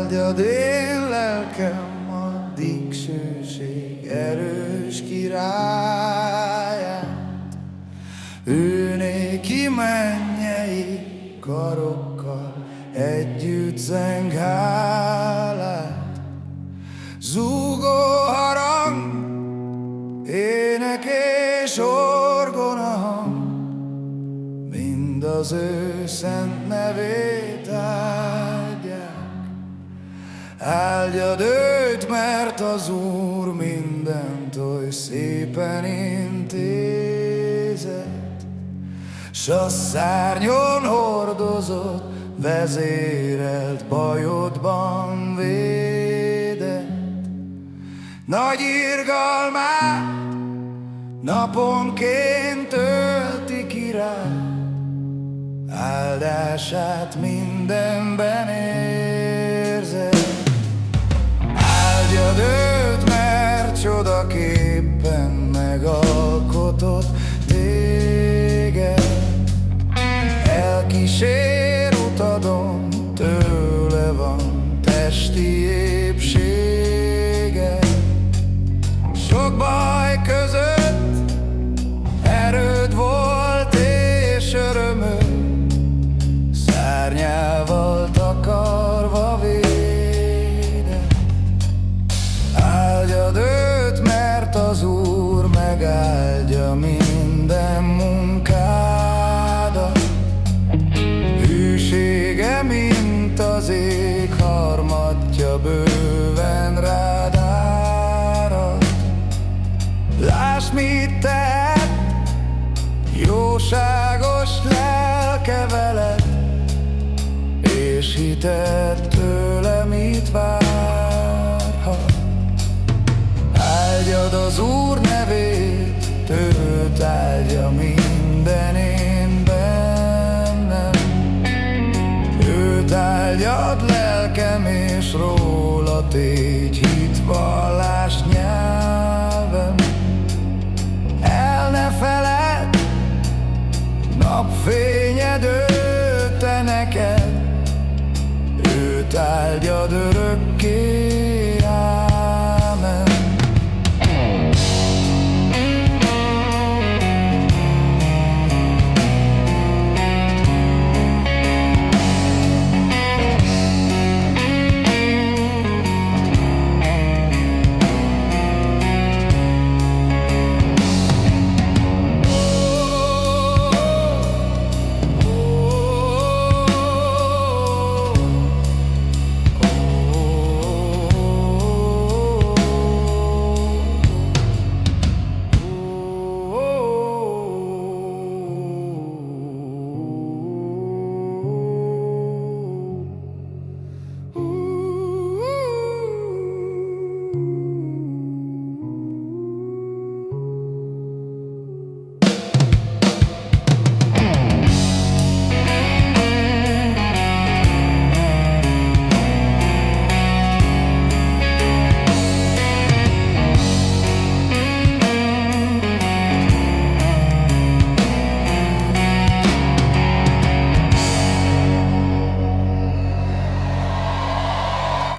Áldjad én lelkem a dicsőség erős királyát, ő néki mennyei karokkal együtt zeng hálát. Zúgó harang, ének és orgona hang, mind az ő szent nevét Áldjad őt, mert az Úr mindent oly szépen intézett, S a szárnyon hordozott, vezérelt bajodban védett. Nagy irgalmát naponként tölti király, áldását mindenben megáldja minden munkádat. Hűsége, mint az ég harmatja bőven rád árad. Lásd, mit tehet, jóságos lelke veled, és hited tőle mit várhat. Áldjad az őt áldja minden én bennem. Őt áldjad lelkem, és róla tégy hitvallás nyelvem. El ne feled, napfényed ő te neked, őt áldjad örökké